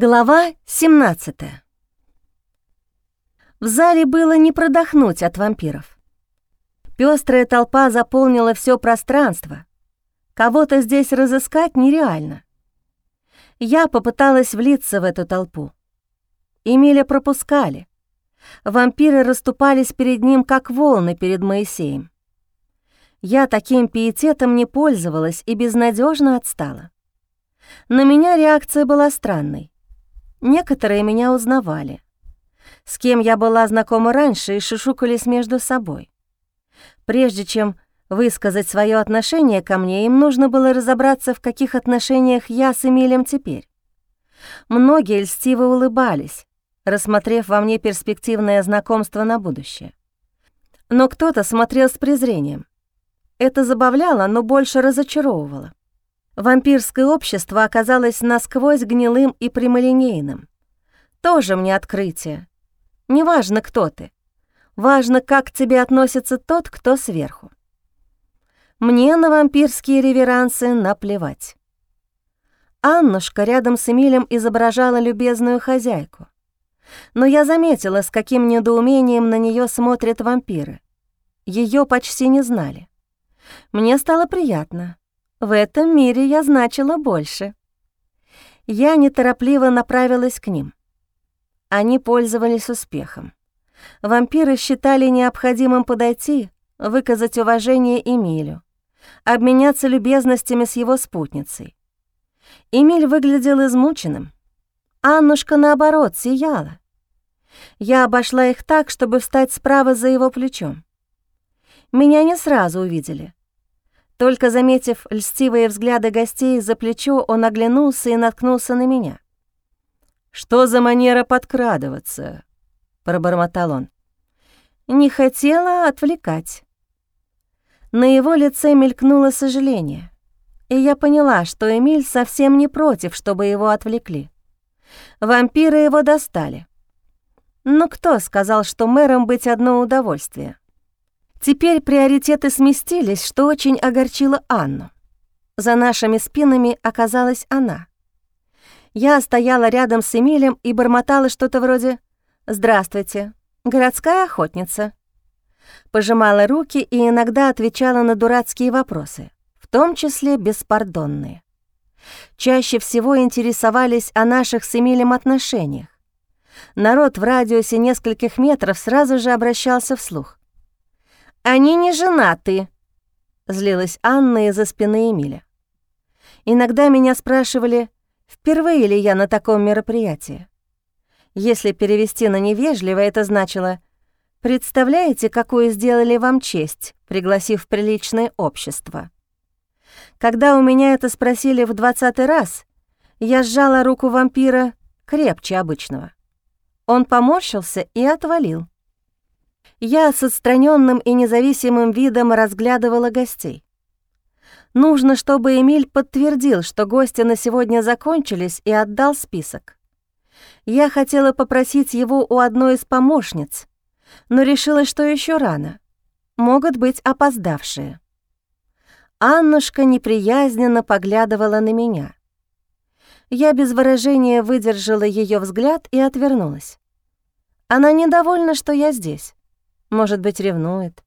Глава 17 В зале было не продохнуть от вампиров. Пёстрая толпа заполнила все пространство. Кого-то здесь разыскать нереально. Я попыталась влиться в эту толпу. Эмиля пропускали. Вампиры расступались перед ним, как волны перед Моисеем. Я таким пиететом не пользовалась и безнадежно отстала. На меня реакция была странной. Некоторые меня узнавали. С кем я была знакома раньше и шушукались между собой. Прежде чем высказать свое отношение ко мне, им нужно было разобраться, в каких отношениях я с Эмилем теперь. Многие льстиво улыбались, рассмотрев во мне перспективное знакомство на будущее. Но кто-то смотрел с презрением. Это забавляло, но больше разочаровывало. Вампирское общество оказалось насквозь гнилым и прямолинейным. Тоже мне открытие. Неважно, кто ты. Важно, как к тебе относится тот, кто сверху. Мне на вампирские реверансы наплевать. Аннушка рядом с Эмилем изображала любезную хозяйку. Но я заметила, с каким недоумением на нее смотрят вампиры. Ее почти не знали. Мне стало приятно. В этом мире я значила больше. Я неторопливо направилась к ним. Они пользовались успехом. Вампиры считали необходимым подойти, выказать уважение Эмилю, обменяться любезностями с его спутницей. Эмиль выглядел измученным. Аннушка, наоборот, сияла. Я обошла их так, чтобы встать справа за его плечом. Меня не сразу увидели. Только заметив льстивые взгляды гостей за плечо, он оглянулся и наткнулся на меня. «Что за манера подкрадываться?» — пробормотал он. «Не хотела отвлекать». На его лице мелькнуло сожаление, и я поняла, что Эмиль совсем не против, чтобы его отвлекли. Вампиры его достали. Но кто сказал, что мэром быть одно удовольствие? Теперь приоритеты сместились, что очень огорчило Анну. За нашими спинами оказалась она. Я стояла рядом с Эмилем и бормотала что-то вроде «Здравствуйте, городская охотница». Пожимала руки и иногда отвечала на дурацкие вопросы, в том числе беспардонные. Чаще всего интересовались о наших с Эмилем отношениях. Народ в радиусе нескольких метров сразу же обращался вслух. «Они не женаты», — злилась Анна из-за спины Эмиля. Иногда меня спрашивали, впервые ли я на таком мероприятии. Если перевести на невежливо, это значило «Представляете, какую сделали вам честь, пригласив в приличное общество?» Когда у меня это спросили в двадцатый раз, я сжала руку вампира крепче обычного. Он поморщился и отвалил. Я с отстраненным и независимым видом разглядывала гостей. Нужно, чтобы Эмиль подтвердил, что гости на сегодня закончились, и отдал список. Я хотела попросить его у одной из помощниц, но решила, что еще рано. Могут быть опоздавшие. Аннушка неприязненно поглядывала на меня. Я без выражения выдержала ее взгляд и отвернулась. Она недовольна, что я здесь. Может быть, ревнует.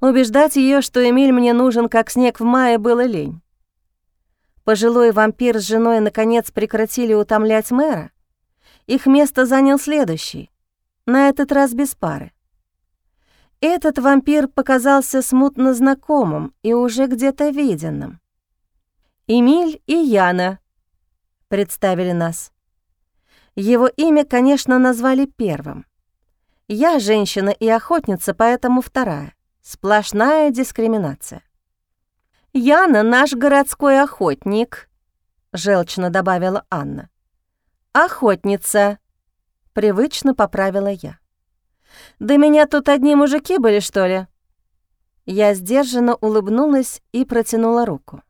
Убеждать ее, что Эмиль мне нужен, как снег в мае, было лень. Пожилой вампир с женой наконец прекратили утомлять мэра. Их место занял следующий, на этот раз без пары. Этот вампир показался смутно знакомым и уже где-то виденным. «Эмиль и Яна», — представили нас. Его имя, конечно, назвали первым. Я женщина и охотница, поэтому вторая. Сплошная дискриминация. «Яна наш городской охотник», — желчно добавила Анна. «Охотница», — привычно поправила я. «Да меня тут одни мужики были, что ли?» Я сдержанно улыбнулась и протянула руку.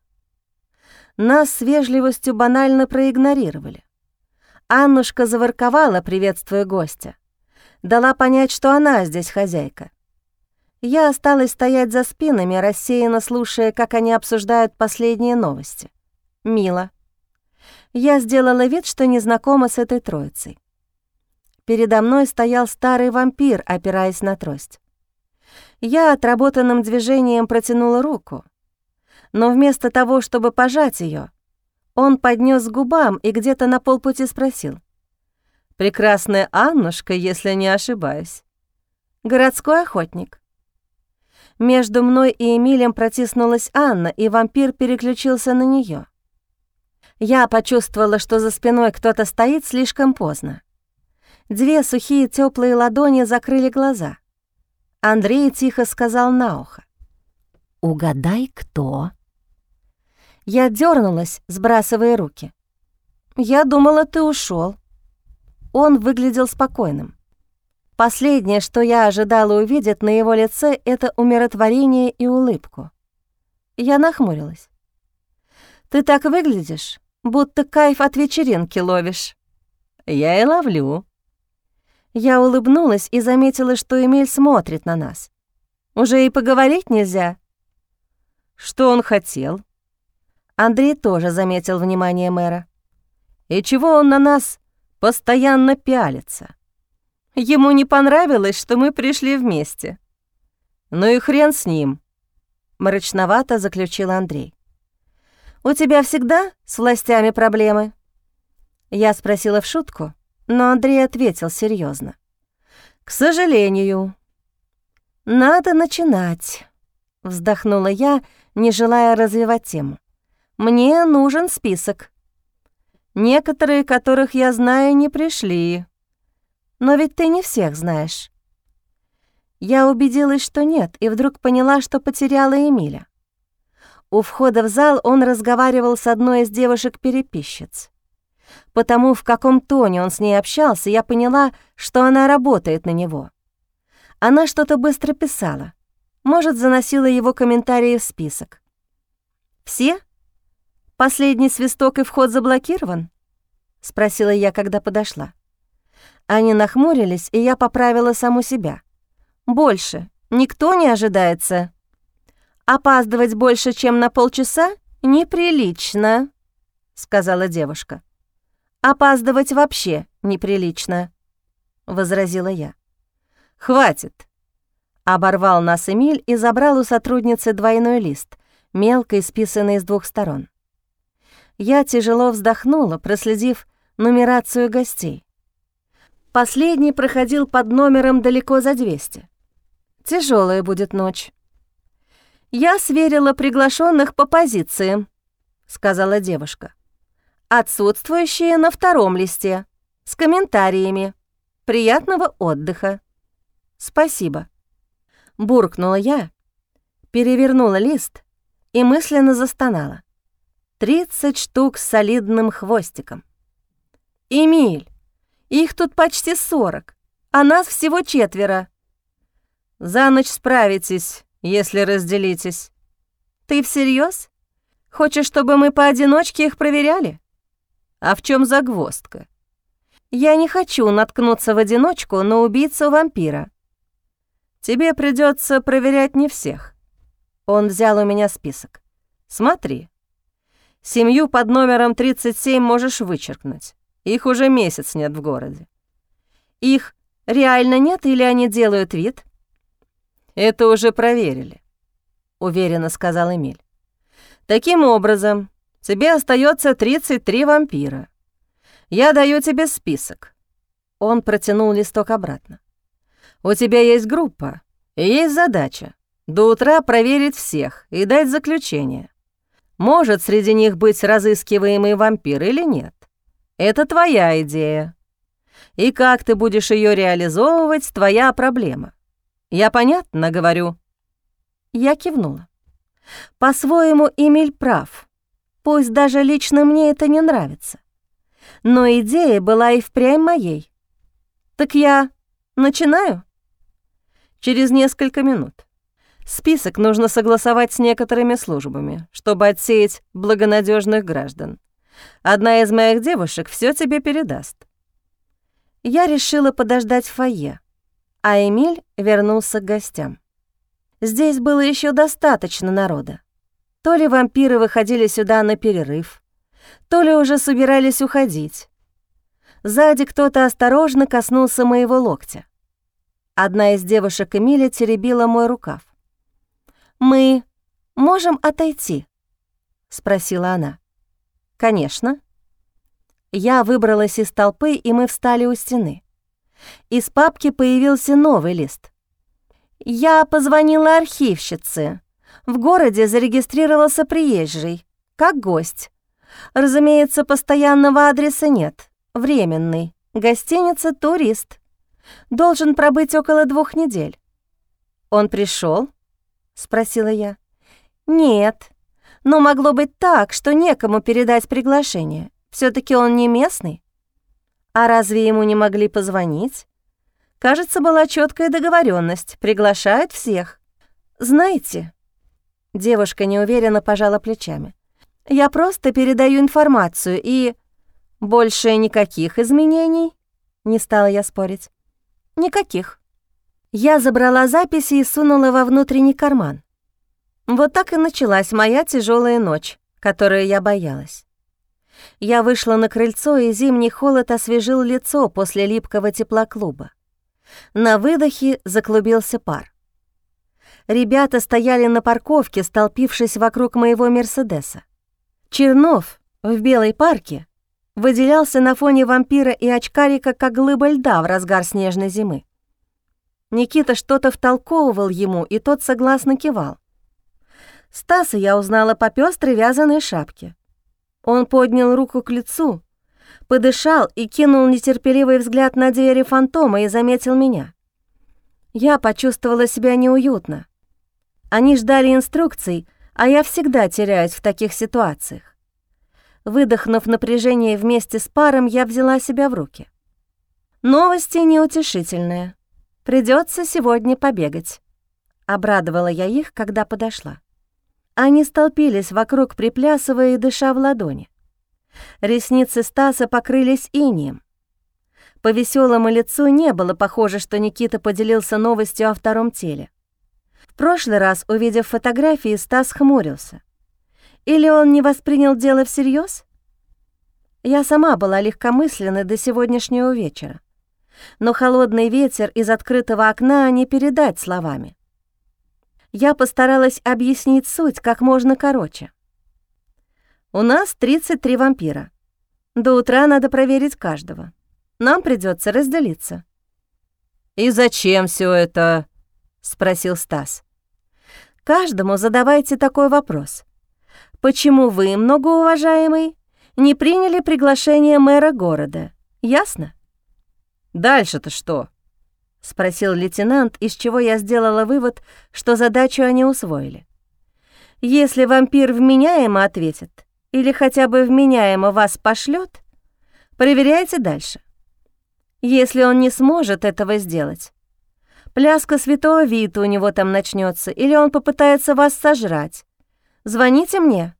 Нас с вежливостью банально проигнорировали. Аннушка заворковала, приветствуя гостя дала понять, что она здесь хозяйка. Я осталась стоять за спинами, рассеянно слушая, как они обсуждают последние новости. Мило. Я сделала вид, что не знакома с этой троицей. Передо мной стоял старый вампир, опираясь на трость. Я отработанным движением протянула руку, но вместо того, чтобы пожать ее, он поднес к губам и где-то на полпути спросил. «Прекрасная Аннушка, если не ошибаюсь. Городской охотник». Между мной и Эмилем протиснулась Анна, и вампир переключился на нее. Я почувствовала, что за спиной кто-то стоит слишком поздно. Две сухие теплые ладони закрыли глаза. Андрей тихо сказал на ухо. «Угадай, кто?» Я дернулась, сбрасывая руки. «Я думала, ты ушел. Он выглядел спокойным. Последнее, что я ожидала увидеть на его лице, это умиротворение и улыбку. Я нахмурилась. «Ты так выглядишь, будто кайф от вечеринки ловишь». «Я и ловлю», я улыбнулась и заметила, что Эмиль смотрит на нас. Уже и поговорить нельзя. Что он хотел? Андрей тоже заметил внимание мэра. И чего он на нас постоянно пялится? Ему не понравилось, что мы пришли вместе. Ну и хрен с ним, мрачновато заключил Андрей. У тебя всегда с властями проблемы? Я спросила в шутку, но Андрей ответил серьезно. «К сожалению». «Надо начинать», — вздохнула я, не желая развивать тему. «Мне нужен список. Некоторые, которых я знаю, не пришли. Но ведь ты не всех знаешь». Я убедилась, что нет, и вдруг поняла, что потеряла Эмиля. У входа в зал он разговаривал с одной из девушек-переписчиц. Потому в каком тоне он с ней общался, я поняла, что она работает на него. Она что-то быстро писала. Может, заносила его комментарии в список. «Все? Последний свисток и вход заблокирован?» — спросила я, когда подошла. Они нахмурились, и я поправила саму себя. «Больше. Никто не ожидается. Опаздывать больше, чем на полчаса, неприлично», — сказала девушка. «Опаздывать вообще неприлично», — возразила я. «Хватит», — оборвал нас Эмиль и забрал у сотрудницы двойной лист, мелко исписанный с двух сторон. Я тяжело вздохнула, проследив нумерацию гостей. Последний проходил под номером далеко за 200. Тяжелая будет ночь. «Я сверила приглашенных по позициям», — сказала девушка отсутствующие на втором листе, с комментариями. Приятного отдыха. Спасибо. Буркнула я, перевернула лист и мысленно застонала. Тридцать штук с солидным хвостиком. «Эмиль, их тут почти сорок, а нас всего четверо. За ночь справитесь, если разделитесь. Ты всерьез? Хочешь, чтобы мы поодиночке их проверяли?» А в чем загвоздка? Я не хочу наткнуться в одиночку на убийцу вампира. Тебе придется проверять не всех. Он взял у меня список. Смотри. Семью под номером 37 можешь вычеркнуть. Их уже месяц нет в городе. Их реально нет или они делают вид? Это уже проверили, уверенно сказал Эмиль. Таким образом, Тебе остается 33 вампира. Я даю тебе список». Он протянул листок обратно. «У тебя есть группа и есть задача до утра проверить всех и дать заключение. Может среди них быть разыскиваемый вампир или нет. Это твоя идея. И как ты будешь ее реализовывать, твоя проблема. Я понятно говорю?» Я кивнула. По-своему, Эмиль прав. Пусть даже лично мне это не нравится. Но идея была и впрямь моей. Так я начинаю? Через несколько минут. Список нужно согласовать с некоторыми службами, чтобы отсеять благонадежных граждан. Одна из моих девушек все тебе передаст. Я решила подождать в фойе, а Эмиль вернулся к гостям. Здесь было еще достаточно народа. То ли вампиры выходили сюда на перерыв, то ли уже собирались уходить. Сзади кто-то осторожно коснулся моего локтя. Одна из девушек Эмиля теребила мой рукав. «Мы можем отойти?» — спросила она. «Конечно». Я выбралась из толпы, и мы встали у стены. Из папки появился новый лист. «Я позвонила архивщице. В городе зарегистрировался приезжий, как гость. Разумеется, постоянного адреса нет, временный. Гостиница «Турист». Должен пробыть около двух недель. «Он пришел? Спросила я. «Нет, но могло быть так, что некому передать приглашение. все таки он не местный. А разве ему не могли позвонить? Кажется, была четкая договоренность, приглашают всех. Знаете, девушка неуверенно пожала плечами. Я просто передаю информацию и больше никаких изменений, не стала я спорить. Никаких. Я забрала записи и сунула во внутренний карман. Вот так и началась моя тяжелая ночь, которую я боялась. Я вышла на крыльцо, и зимний холод освежил лицо после липкого тепла клуба. На выдохе заклубился пар. Ребята стояли на парковке, столпившись вокруг моего «Мерседеса». Чернов в белой парке выделялся на фоне вампира и очкарика, как глыба льда в разгар снежной зимы. Никита что-то втолковывал ему, и тот согласно кивал. Стаса я узнала по пестрой вязаной шапке. Он поднял руку к лицу, подышал и кинул нетерпеливый взгляд на двери фантома и заметил меня. Я почувствовала себя неуютно. Они ждали инструкций, а я всегда теряюсь в таких ситуациях. Выдохнув напряжение вместе с паром, я взяла себя в руки. Новости неутешительные. Придется сегодня побегать. Обрадовала я их, когда подошла. Они столпились вокруг, приплясывая и дыша в ладони. Ресницы Стаса покрылись инием. По веселому лицу не было похоже, что Никита поделился новостью о втором теле. В прошлый раз, увидев фотографии, Стас хмурился. Или он не воспринял дело всерьез? Я сама была легкомысленной до сегодняшнего вечера. Но холодный ветер из открытого окна не передать словами. Я постаралась объяснить суть как можно короче. У нас 33 вампира. До утра надо проверить каждого. Нам придется разделиться. «И зачем все это?» — спросил Стас. «Каждому задавайте такой вопрос. Почему вы, многоуважаемый, не приняли приглашение мэра города? Ясно?» «Дальше-то что?» — спросил лейтенант, из чего я сделала вывод, что задачу они усвоили. «Если вампир вменяемо ответит, или хотя бы вменяемо вас пошлет, проверяйте дальше. Если он не сможет этого сделать, пляска святого Вита у него там начнется, или он попытается вас сожрать, звоните мне».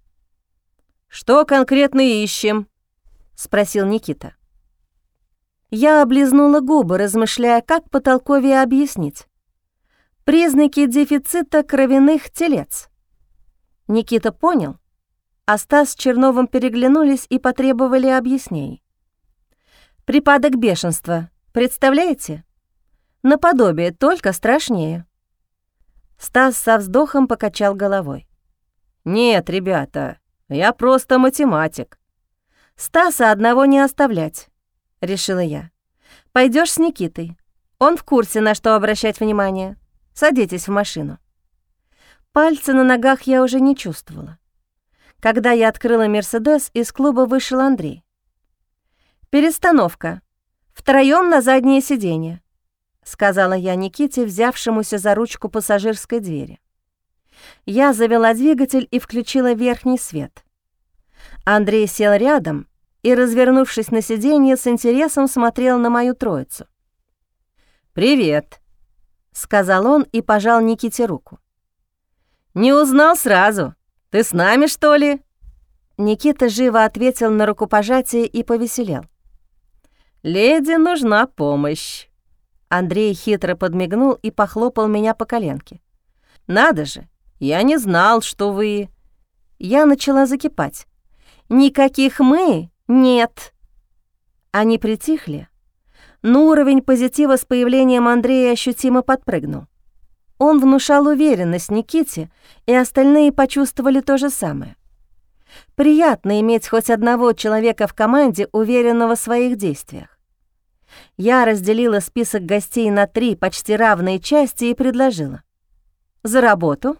«Что конкретно ищем?» — спросил Никита. Я облизнула губы, размышляя, как потолковее объяснить. Признаки дефицита кровяных телец. Никита понял, а Стас с Черновым переглянулись и потребовали объяснений. Припадок бешенства, представляете? Наподобие, только страшнее. Стас со вздохом покачал головой. «Нет, ребята, я просто математик. Стаса одного не оставлять решила я. Пойдешь с Никитой. Он в курсе, на что обращать внимание. Садитесь в машину. Пальцы на ногах я уже не чувствовала. Когда я открыла «Мерседес», из клуба вышел Андрей. «Перестановка. Втроём на заднее сиденье», — сказала я Никите, взявшемуся за ручку пассажирской двери. Я завела двигатель и включила верхний свет. Андрей сел рядом и, развернувшись на сиденье, с интересом смотрел на мою троицу. «Привет», — сказал он и пожал Никите руку. «Не узнал сразу. Ты с нами, что ли?» Никита живо ответил на рукопожатие и повеселел. «Леди нужна помощь». Андрей хитро подмигнул и похлопал меня по коленке. «Надо же, я не знал, что вы...» Я начала закипать. Никаких «мы» нет. Они притихли, но уровень позитива с появлением Андрея ощутимо подпрыгнул. Он внушал уверенность Никите, и остальные почувствовали то же самое. Приятно иметь хоть одного человека в команде, уверенного в своих действиях. Я разделила список гостей на три почти равные части и предложила. «За работу!»